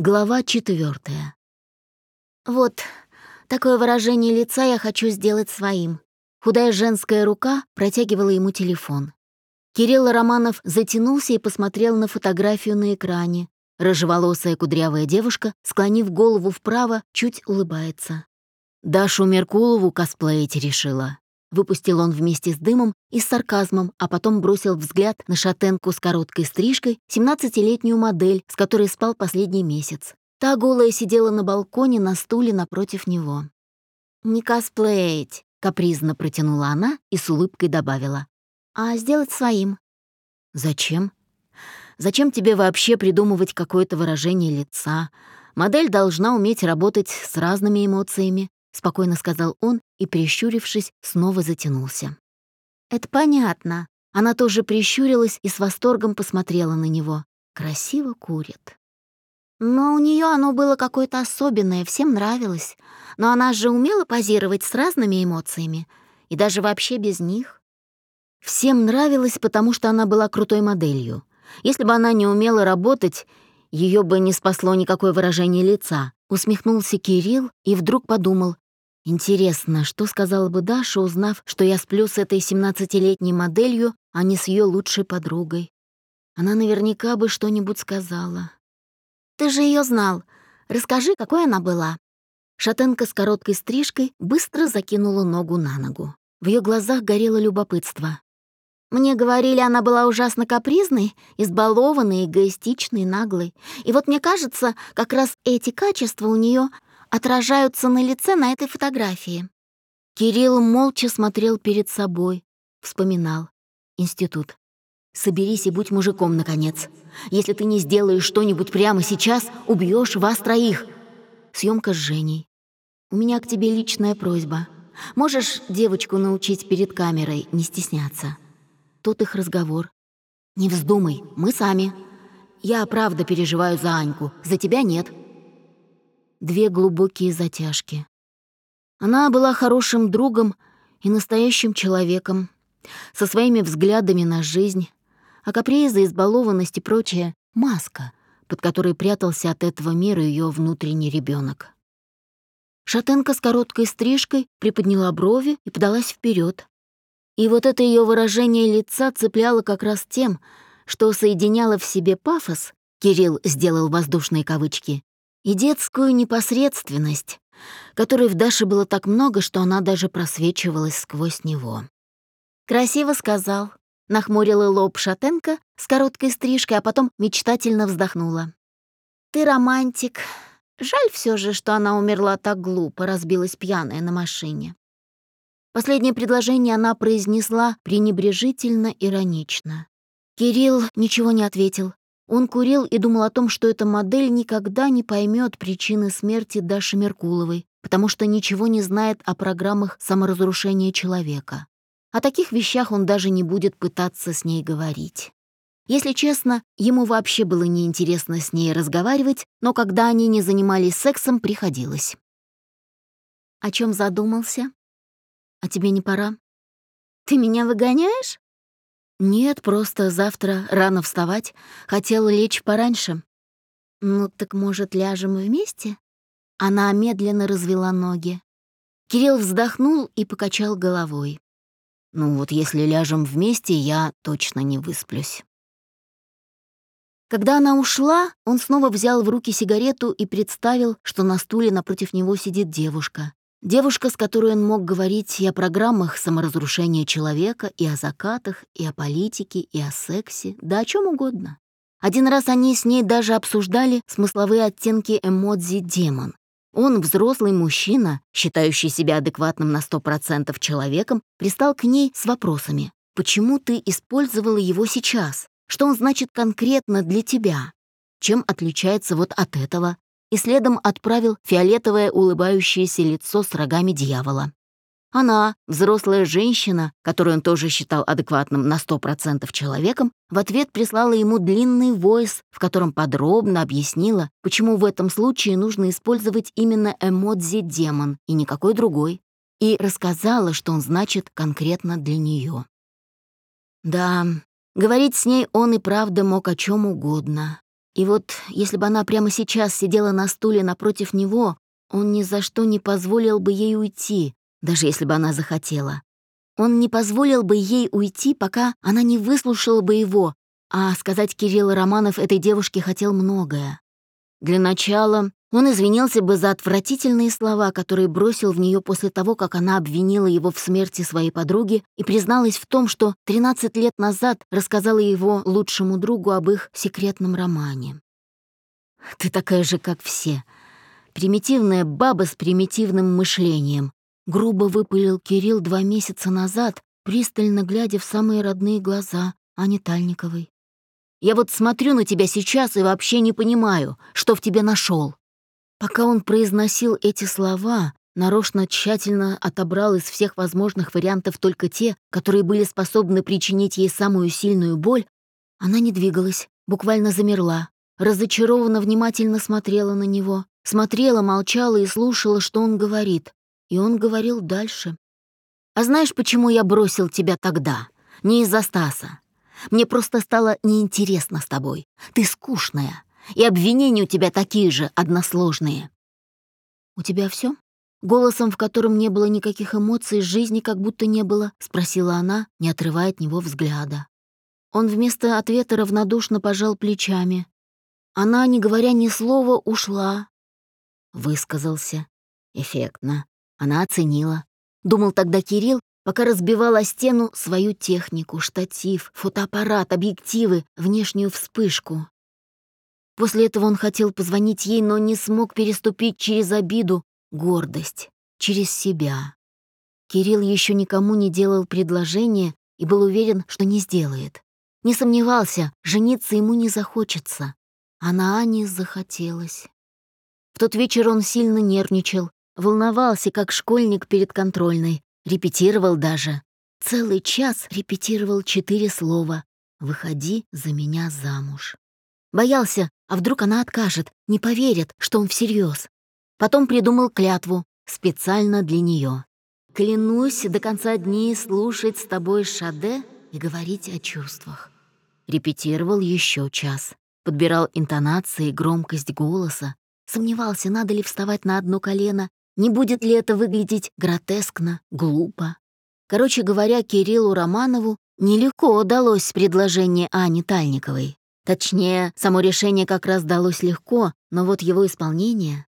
Глава четвертая. Вот такое выражение лица я хочу сделать своим. Худая женская рука протягивала ему телефон. Кирилл Романов затянулся и посмотрел на фотографию на экране. Рыжеволосая кудрявая девушка, склонив голову вправо, чуть улыбается. Дашу Меркулову косплеить решила. Выпустил он вместе с дымом и с сарказмом, а потом бросил взгляд на шатенку с короткой стрижкой, 17-летнюю модель, с которой спал последний месяц. Та голая сидела на балконе на стуле напротив него. «Не косплеить», — капризно протянула она и с улыбкой добавила. «А сделать своим». «Зачем? Зачем тебе вообще придумывать какое-то выражение лица? Модель должна уметь работать с разными эмоциями спокойно сказал он и, прищурившись, снова затянулся. Это понятно. Она тоже прищурилась и с восторгом посмотрела на него. Красиво курит. Но у нее оно было какое-то особенное, всем нравилось. Но она же умела позировать с разными эмоциями, и даже вообще без них. Всем нравилось, потому что она была крутой моделью. Если бы она не умела работать, ее бы не спасло никакое выражение лица. Усмехнулся Кирилл и вдруг подумал, Интересно, что сказала бы Даша, узнав, что я сплю с этой 17-летней моделью, а не с ее лучшей подругой? Она наверняка бы что-нибудь сказала. «Ты же ее знал. Расскажи, какой она была». Шатенка с короткой стрижкой быстро закинула ногу на ногу. В ее глазах горело любопытство. Мне говорили, она была ужасно капризной, избалованной, эгоистичной, наглой. И вот мне кажется, как раз эти качества у нее отражаются на лице на этой фотографии. Кирилл молча смотрел перед собой, вспоминал. Институт. Соберись и будь мужиком, наконец. Если ты не сделаешь что-нибудь прямо сейчас, убьешь вас троих. Съемка с Женей. У меня к тебе личная просьба. Можешь девочку научить перед камерой не стесняться? Тут их разговор. Не вздумай, мы сами. Я правда переживаю за Аньку, за тебя нет две глубокие затяжки. Она была хорошим другом и настоящим человеком, со своими взглядами на жизнь, а капризы, избалованность и прочее — маска, под которой прятался от этого мира ее внутренний ребенок. Шатенка с короткой стрижкой приподняла брови и подалась вперед. И вот это ее выражение лица цепляло как раз тем, что соединяло в себе пафос, Кирилл сделал воздушные кавычки, и детскую непосредственность, которой в Даше было так много, что она даже просвечивалась сквозь него. «Красиво сказал», — нахмурила лоб Шатенко с короткой стрижкой, а потом мечтательно вздохнула. «Ты романтик. Жаль все же, что она умерла так глупо, разбилась пьяная на машине». Последнее предложение она произнесла пренебрежительно иронично. Кирилл ничего не ответил, он курил и думал о том, что эта модель никогда не поймет причины смерти Даши Меркуловой, потому что ничего не знает о программах саморазрушения человека. О таких вещах он даже не будет пытаться с ней говорить. Если честно, ему вообще было неинтересно с ней разговаривать, но когда они не занимались сексом, приходилось. «О чем задумался? А тебе не пора?» «Ты меня выгоняешь?» «Нет, просто завтра рано вставать. Хотела лечь пораньше». «Ну так, может, ляжем вместе?» Она медленно развела ноги. Кирилл вздохнул и покачал головой. «Ну вот если ляжем вместе, я точно не высплюсь». Когда она ушла, он снова взял в руки сигарету и представил, что на стуле напротив него сидит девушка. Девушка, с которой он мог говорить и о программах саморазрушения человека, и о закатах, и о политике, и о сексе, да о чем угодно. Один раз они с ней даже обсуждали смысловые оттенки эмодзи «демон». Он, взрослый мужчина, считающий себя адекватным на 100% человеком, пристал к ней с вопросами. «Почему ты использовала его сейчас? Что он значит конкретно для тебя? Чем отличается вот от этого? И следом отправил фиолетовое улыбающееся лицо с рогами дьявола. Она, взрослая женщина, которую он тоже считал адекватным на 100% человеком, в ответ прислала ему длинный войс, в котором подробно объяснила, почему в этом случае нужно использовать именно эмодзи «демон» и никакой другой, и рассказала, что он значит конкретно для нее. Да, говорить с ней он и правда мог о чем угодно. И вот если бы она прямо сейчас сидела на стуле напротив него, он ни за что не позволил бы ей уйти, даже если бы она захотела. Он не позволил бы ей уйти, пока она не выслушала бы его, а сказать Кирилл Романов этой девушке хотел многое. Для начала он извинился бы за отвратительные слова, которые бросил в нее после того, как она обвинила его в смерти своей подруги и призналась в том, что 13 лет назад рассказала его лучшему другу об их секретном романе. «Ты такая же, как все. Примитивная баба с примитивным мышлением», — грубо выпалил Кирилл два месяца назад, пристально глядя в самые родные глаза Ани Тальниковой. «Я вот смотрю на тебя сейчас и вообще не понимаю, что в тебе нашел. Пока он произносил эти слова, нарочно тщательно отобрал из всех возможных вариантов только те, которые были способны причинить ей самую сильную боль, она не двигалась, буквально замерла, разочарованно внимательно смотрела на него, смотрела, молчала и слушала, что он говорит. И он говорил дальше. «А знаешь, почему я бросил тебя тогда? Не из-за Стаса. Мне просто стало неинтересно с тобой. Ты скучная. И обвинения у тебя такие же, односложные». «У тебя все? Голосом, в котором не было никаких эмоций, жизни как будто не было, спросила она, не отрывая от него взгляда. Он вместо ответа равнодушно пожал плечами. Она, не говоря ни слова, ушла. Высказался. Эффектно. Она оценила. Думал тогда Кирилл, пока разбивал о стену свою технику, штатив, фотоаппарат, объективы, внешнюю вспышку. После этого он хотел позвонить ей, но не смог переступить через обиду, гордость, через себя. Кирилл еще никому не делал предложение и был уверен, что не сделает. Не сомневался, жениться ему не захочется. А на Ане захотелось. В тот вечер он сильно нервничал, волновался, как школьник перед контрольной, репетировал даже. Целый час репетировал четыре слова «Выходи за меня замуж». Боялся, а вдруг она откажет, не поверит, что он всерьез. Потом придумал клятву, специально для нее. «Клянусь до конца дней слушать с тобой Шаде и говорить о чувствах». Репетировал еще час. Подбирал интонации, громкость голоса. Сомневался, надо ли вставать на одно колено, не будет ли это выглядеть гротескно, глупо. Короче говоря, Кириллу Романову нелегко удалось предложение Ани Тальниковой. Точнее, само решение как раз далось легко, но вот его исполнение...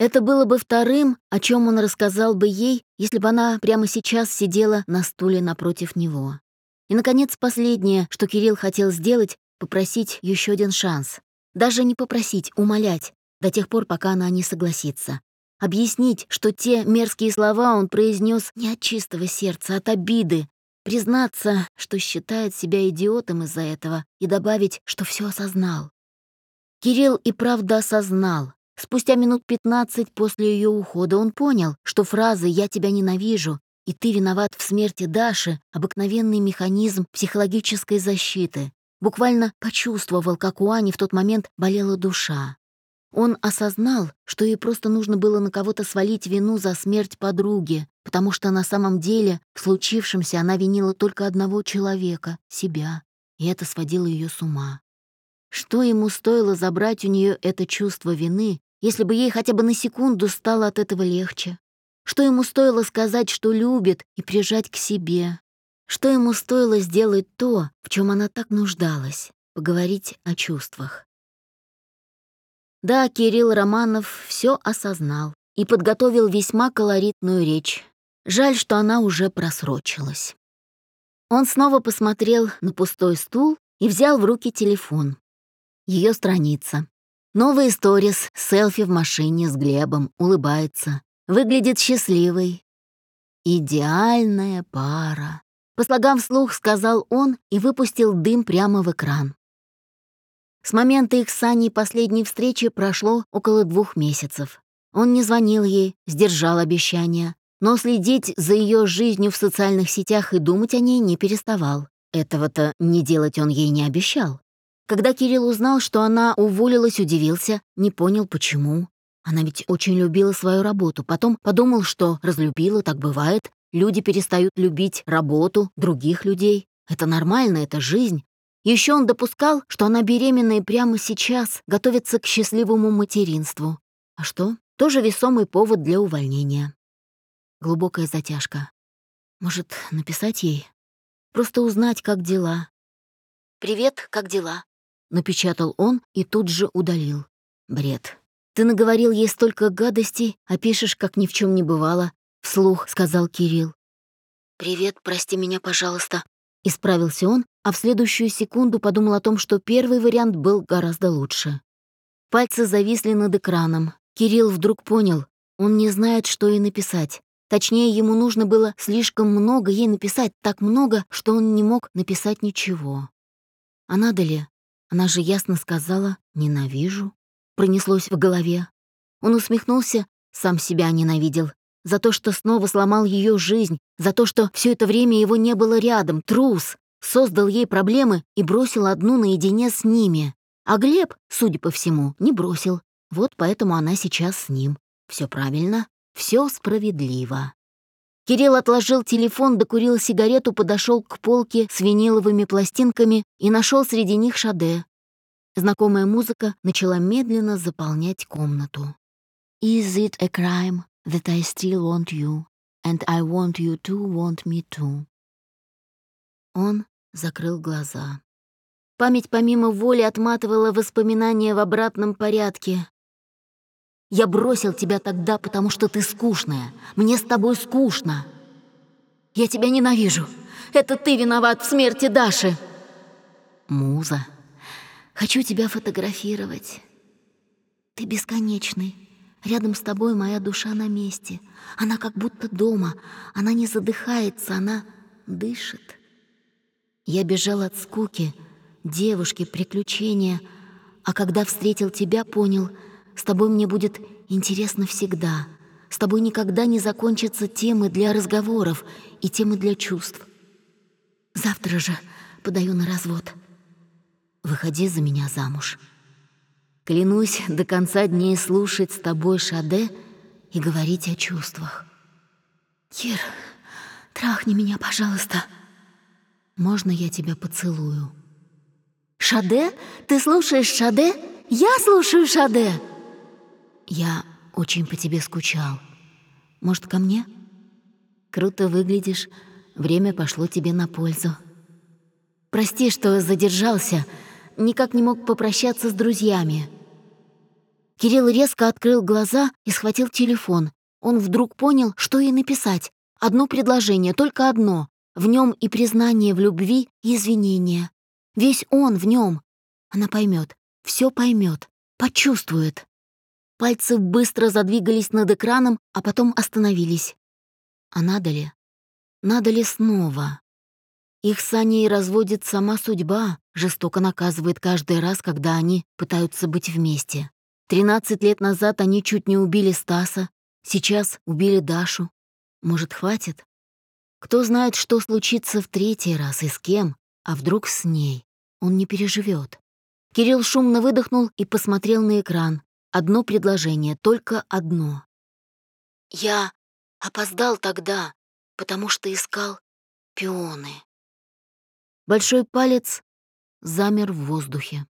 Это было бы вторым, о чем он рассказал бы ей, если бы она прямо сейчас сидела на стуле напротив него. И, наконец, последнее, что Кирилл хотел сделать, попросить еще один шанс. Даже не попросить, умолять, до тех пор, пока она не согласится. Объяснить, что те мерзкие слова он произнес не от чистого сердца, а от обиды, признаться, что считает себя идиотом из-за этого, и добавить, что все осознал. Кирилл и правда осознал. Спустя минут пятнадцать после ее ухода он понял, что фразы «я тебя ненавижу» и «ты виноват в смерти Даши» — обыкновенный механизм психологической защиты. Буквально почувствовал, как у Ани в тот момент болела душа. Он осознал, что ей просто нужно было на кого-то свалить вину за смерть подруги, потому что на самом деле в случившемся она винила только одного человека — себя, и это сводило ее с ума. Что ему стоило забрать у нее это чувство вины, если бы ей хотя бы на секунду стало от этого легче? Что ему стоило сказать, что любит, и прижать к себе? Что ему стоило сделать то, в чем она так нуждалась, поговорить о чувствах? Да, Кирилл Романов все осознал и подготовил весьма колоритную речь. Жаль, что она уже просрочилась. Он снова посмотрел на пустой стул и взял в руки телефон. Ее страница. Новые сторис, селфи в машине с Глебом, улыбается. Выглядит счастливой. «Идеальная пара», — по слогам вслух сказал он и выпустил дым прямо в экран. С момента их с Аней последней встречи прошло около двух месяцев. Он не звонил ей, сдержал обещания, но следить за ее жизнью в социальных сетях и думать о ней не переставал. Этого-то не делать он ей не обещал. Когда Кирилл узнал, что она уволилась, удивился, не понял, почему. Она ведь очень любила свою работу, потом подумал, что разлюбила, так бывает. Люди перестают любить работу других людей. Это нормально, это жизнь. Еще он допускал, что она беременна и прямо сейчас готовится к счастливому материнству. А что? Тоже весомый повод для увольнения. Глубокая затяжка. Может, написать ей? Просто узнать, как дела. «Привет, как дела?» — напечатал он и тут же удалил. Бред. Ты наговорил ей столько гадостей, а пишешь, как ни в чем не бывало, — вслух сказал Кирилл. «Привет, прости меня, пожалуйста», — исправился он, а в следующую секунду подумал о том, что первый вариант был гораздо лучше. Пальцы зависли над экраном. Кирилл вдруг понял, он не знает, что ей написать. Точнее, ему нужно было слишком много ей написать, так много, что он не мог написать ничего. А надо ли? Она же ясно сказала «ненавижу». Пронеслось в голове. Он усмехнулся, сам себя ненавидел. За то, что снова сломал ее жизнь, за то, что все это время его не было рядом, трус, создал ей проблемы и бросил одну наедине с ними. А Глеб, судя по всему, не бросил. Вот поэтому она сейчас с ним. Все правильно, все справедливо. Кирилл отложил телефон, докурил сигарету, подошел к полке с виниловыми пластинками и нашел среди них Шаде. Знакомая музыка начала медленно заполнять комнату. «Is it a crime that I still want you, and I want you to want me too?» Он закрыл глаза. Память помимо воли отматывала воспоминания в обратном порядке. Я бросил тебя тогда, потому что ты скучная. Мне с тобой скучно. Я тебя ненавижу. Это ты виноват в смерти Даши. Муза, хочу тебя фотографировать. Ты бесконечный. Рядом с тобой моя душа на месте. Она как будто дома. Она не задыхается, она дышит. Я бежал от скуки, девушки, приключения. А когда встретил тебя, понял — с тобой мне будет интересно всегда. С тобой никогда не закончатся темы для разговоров и темы для чувств. Завтра же подаю на развод. Выходи за меня замуж. Клянусь до конца дней слушать с тобой Шаде и говорить о чувствах. Кир, трахни меня, пожалуйста. Можно я тебя поцелую? Шаде? Ты слушаешь Шаде? Я слушаю Шаде. Я очень по тебе скучал. Может, ко мне? Круто выглядишь, время пошло тебе на пользу. Прости, что задержался, никак не мог попрощаться с друзьями. Кирилл резко открыл глаза и схватил телефон. Он вдруг понял, что ей написать. Одно предложение, только одно. В нем и признание в любви, и извинения. Весь он в нем. Она поймет, все поймет, почувствует. Пальцы быстро задвигались над экраном, а потом остановились. А надо ли? Надо ли снова? Их с Аней разводит сама судьба, жестоко наказывает каждый раз, когда они пытаются быть вместе. Тринадцать лет назад они чуть не убили Стаса, сейчас убили Дашу. Может, хватит? Кто знает, что случится в третий раз и с кем, а вдруг с ней. Он не переживет. Кирилл шумно выдохнул и посмотрел на экран. Одно предложение, только одно. Я опоздал тогда, потому что искал пионы. Большой палец замер в воздухе.